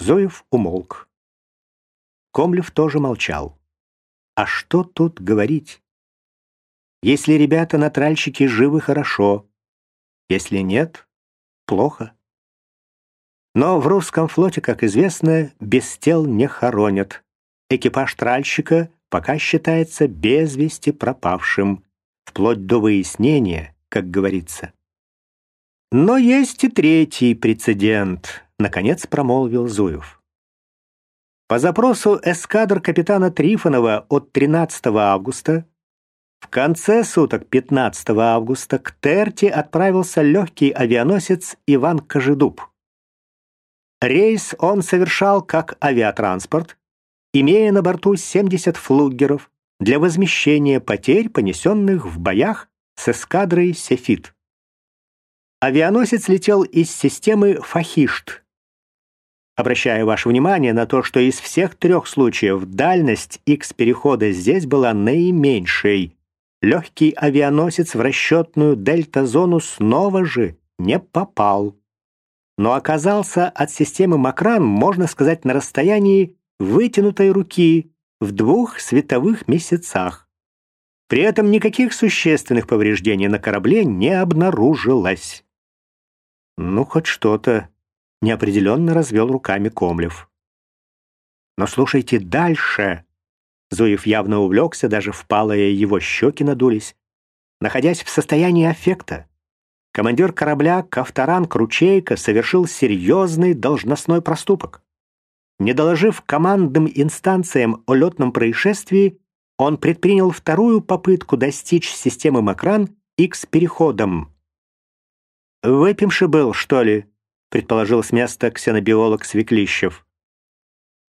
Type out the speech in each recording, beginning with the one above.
Зоев умолк. Комлев тоже молчал. А что тут говорить? Если ребята на тральщике живы, хорошо. Если нет, плохо. Но в русском флоте, как известно, без тел не хоронят. Экипаж тральщика пока считается без вести пропавшим, вплоть до выяснения, как говорится. Но есть и третий прецедент, наконец промолвил Зуев. По запросу эскадр капитана Трифонова от 13 августа в конце суток 15 августа к Терте отправился легкий авианосец Иван Кожедуб. Рейс он совершал как авиатранспорт, имея на борту 70 флугеров для возмещения потерь, понесенных в боях с эскадрой «Сефит». Авианосец летел из системы «Фахишт». Обращаю ваше внимание на то, что из всех трех случаев дальность X-перехода здесь была наименьшей. Легкий авианосец в расчетную дельта-зону снова же не попал но оказался от системы Макран, можно сказать, на расстоянии вытянутой руки в двух световых месяцах. При этом никаких существенных повреждений на корабле не обнаружилось. Ну, хоть что-то, неопределенно развел руками Комлев. Но слушайте дальше. Зуев явно увлекся, даже впалые его щеки надулись. Находясь в состоянии аффекта, командир корабля Кавторан Кручейко совершил серьезный должностной проступок. Не доложив командным инстанциям о летном происшествии, он предпринял вторую попытку достичь системы Макран X-переходом. «Выпивший был, что ли?» — предположил с места ксенобиолог Свеклищев.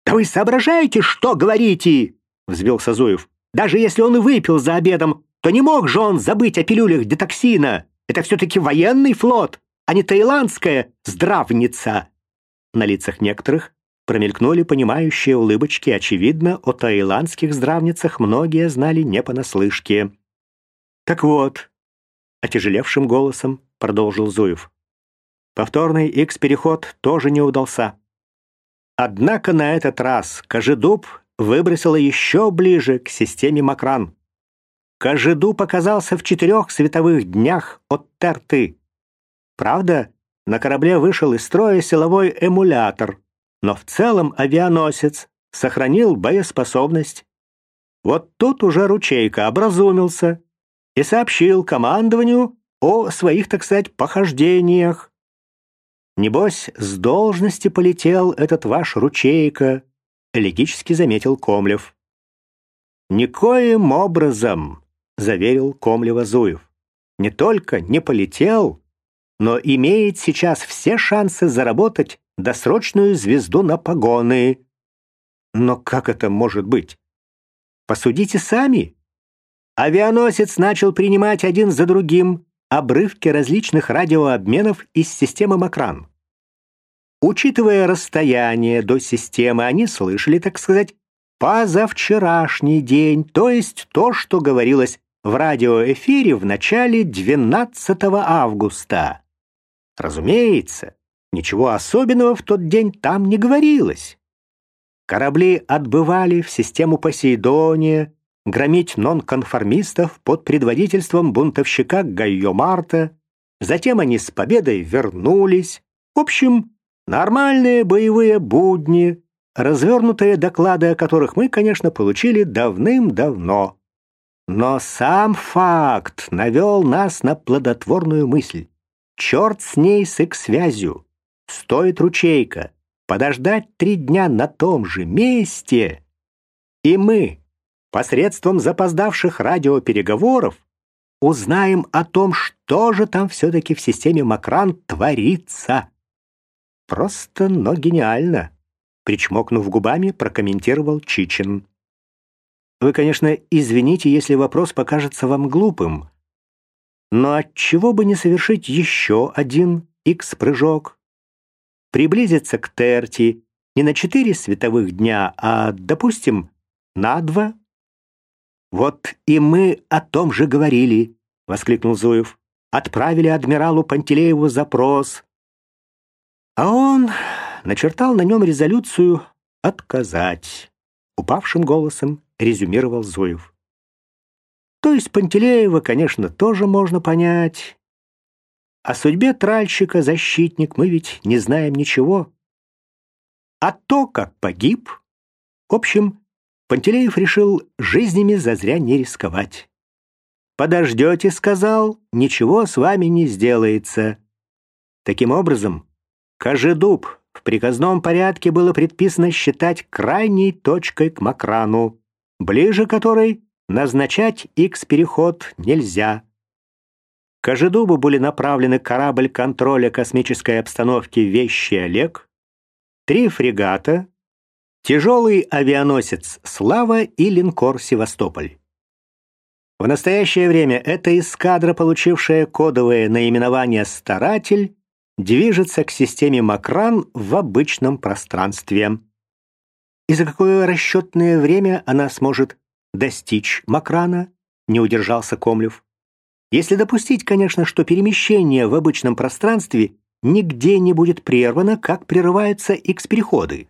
«Да вы соображаете, что говорите?» — взвился Зуев. «Даже если он и выпил за обедом, то не мог же он забыть о пилюлях детоксина!» Это все-таки военный флот, а не таиландская здравница. На лицах некоторых промелькнули понимающие улыбочки. Очевидно, о таиландских здравницах многие знали не понаслышке. «Так вот», — отяжелевшим голосом продолжил Зуев, «повторный X-переход тоже не удался. Однако на этот раз Кожедуб выбросила еще ближе к системе Макран. Кожеду показался в четырех световых днях от Терты. Правда, на корабле вышел из строя силовой эмулятор, но в целом авианосец сохранил боеспособность. Вот тут уже ручейка образумился и сообщил командованию о своих, так сказать, похождениях. «Небось, с должности полетел этот ваш ручейка», — элегически заметил Комлев. «Никоим образом заверил Комлева Зуев. Не только не полетел, но имеет сейчас все шансы заработать досрочную звезду на погоны. Но как это может быть? Посудите сами. Авианосец начал принимать один за другим обрывки различных радиообменов из системы Макран. Учитывая расстояние до системы, они слышали, так сказать, позавчерашний день, то есть то, что говорилось в радиоэфире в начале 12 августа. Разумеется, ничего особенного в тот день там не говорилось. Корабли отбывали в систему Посейдония, громить нонконформистов под предводительством бунтовщика Гайо Марта. Затем они с победой вернулись. В общем, нормальные боевые будни, развернутые доклады о которых мы, конечно, получили давным-давно. Но сам факт навел нас на плодотворную мысль. Черт с ней с их связью. Стоит ручейка. Подождать три дня на том же месте. И мы, посредством запоздавших радиопереговоров, узнаем о том, что же там все-таки в системе Макран творится. Просто, но гениально. Причмокнув губами, прокомментировал Чичин. Вы, конечно, извините, если вопрос покажется вам глупым. Но отчего бы не совершить еще один X-прыжок? Приблизиться к Терти не на четыре световых дня, а, допустим, на два? «Вот и мы о том же говорили», — воскликнул Зуев. «Отправили адмиралу Пантелееву запрос. А он начертал на нем резолюцию «Отказать». Упавшим голосом резюмировал Зуев. То есть Пантелеева, конечно, тоже можно понять. О судьбе тральщика, защитник, мы ведь не знаем ничего. А то, как погиб... В общем, Пантелеев решил жизнями зазря не рисковать. «Подождете», — сказал, — «ничего с вами не сделается». Таким образом, Кожедуб в приказном порядке было предписано считать крайней точкой к Макрану, ближе которой назначать X-переход нельзя. К Кожедубу были направлены корабль контроля космической обстановки «Вещий Олег», три фрегата, тяжелый авианосец «Слава» и линкор «Севастополь». В настоящее время эта эскадра, получившая кодовое наименование «Старатель», движется к системе Макран в обычном пространстве. И за какое расчетное время она сможет достичь Макрана, не удержался Комлев. Если допустить, конечно, что перемещение в обычном пространстве нигде не будет прервано, как прерываются X-переходы.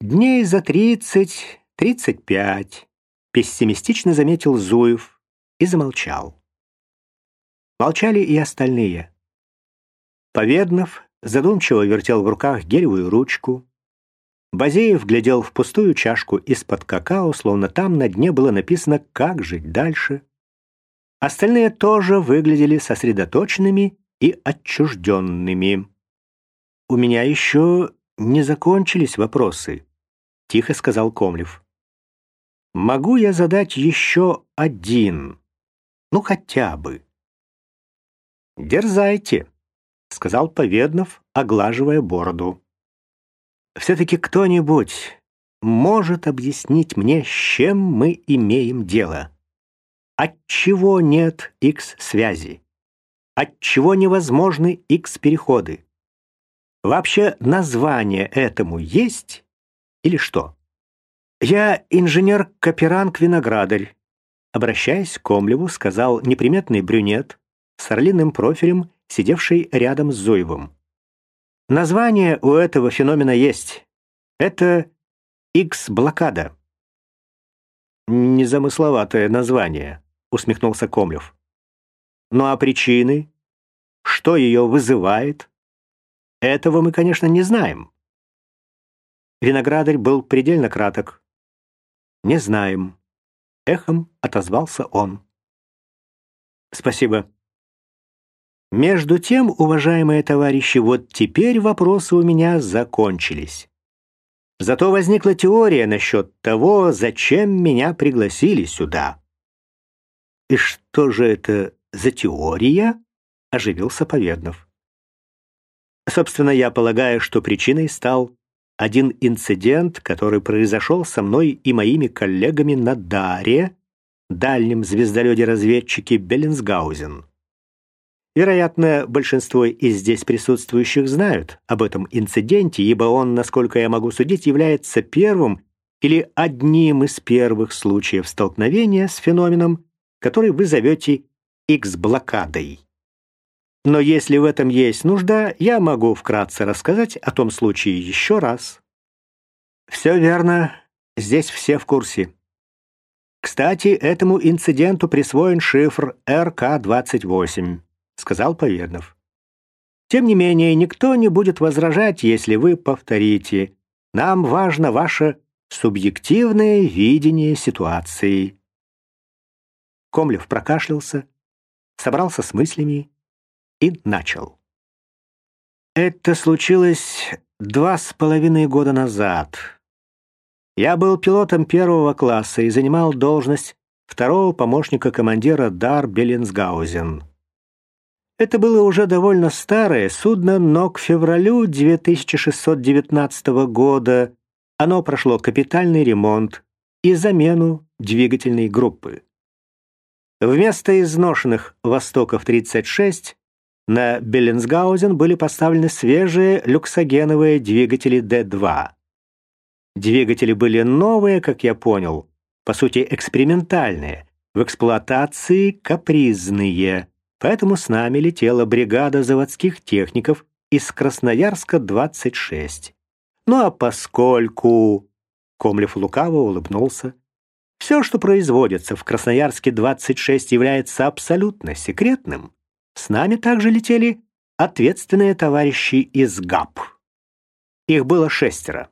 Дней за тридцать, тридцать пять, пессимистично заметил Зуев и замолчал. Молчали и остальные. Поведнов задумчиво вертел в руках гелевую ручку. Базеев глядел в пустую чашку из-под какао, словно там на дне было написано «Как жить дальше?». Остальные тоже выглядели сосредоточенными и отчужденными. «У меня еще не закончились вопросы», — тихо сказал Комлев. «Могу я задать еще один? Ну, хотя бы». «Дерзайте», — сказал Поведнов, оглаживая бороду. «Все-таки кто-нибудь может объяснить мне, с чем мы имеем дело? Отчего нет X-связи? Отчего невозможны X-переходы? Вообще название этому есть или что? Я инженер-каперанг-виноградарь. Обращаясь к Комлеву, сказал неприметный брюнет с орлиным профилем сидевший рядом с Зуевым. Название у этого феномена есть. Это X-блокада. Незамысловатое название, усмехнулся Комлев. Ну а причины? Что ее вызывает? Этого мы, конечно, не знаем. Виноградарь был предельно краток. Не знаем. Эхом отозвался он. Спасибо. Между тем, уважаемые товарищи, вот теперь вопросы у меня закончились. Зато возникла теория насчет того, зачем меня пригласили сюда. «И что же это за теория?» — оживился Поведнов. Собственно, я полагаю, что причиной стал один инцидент, который произошел со мной и моими коллегами на Даре, дальнем звездолете-разведчике Беллинсгаузен. Вероятно, большинство из здесь присутствующих знают об этом инциденте, ибо он, насколько я могу судить, является первым или одним из первых случаев столкновения с феноменом, который вы зовете X-блокадой. Но если в этом есть нужда, я могу вкратце рассказать о том случае еще раз. Все верно, здесь все в курсе. Кстати, этому инциденту присвоен шифр РК-28 сказал Повернов. Тем не менее, никто не будет возражать, если вы повторите. Нам важно ваше субъективное видение ситуации. Комлев прокашлялся, собрался с мыслями и начал. Это случилось два с половиной года назад. Я был пилотом первого класса и занимал должность второго помощника командира Дар Беллинсгаузен. Это было уже довольно старое судно, но к февралю 2619 года оно прошло капитальный ремонт и замену двигательной группы. Вместо изношенных «Востоков-36» на Беллинсгаузен были поставлены свежие люксогеновые двигатели Д-2. Двигатели были новые, как я понял, по сути экспериментальные, в эксплуатации капризные – Поэтому с нами летела бригада заводских техников из Красноярска 26. Ну а поскольку... Комлев лукаво улыбнулся. Все, что производится в Красноярске 26, является абсолютно секретным. С нами также летели ответственные товарищи из ГАП. Их было шестеро.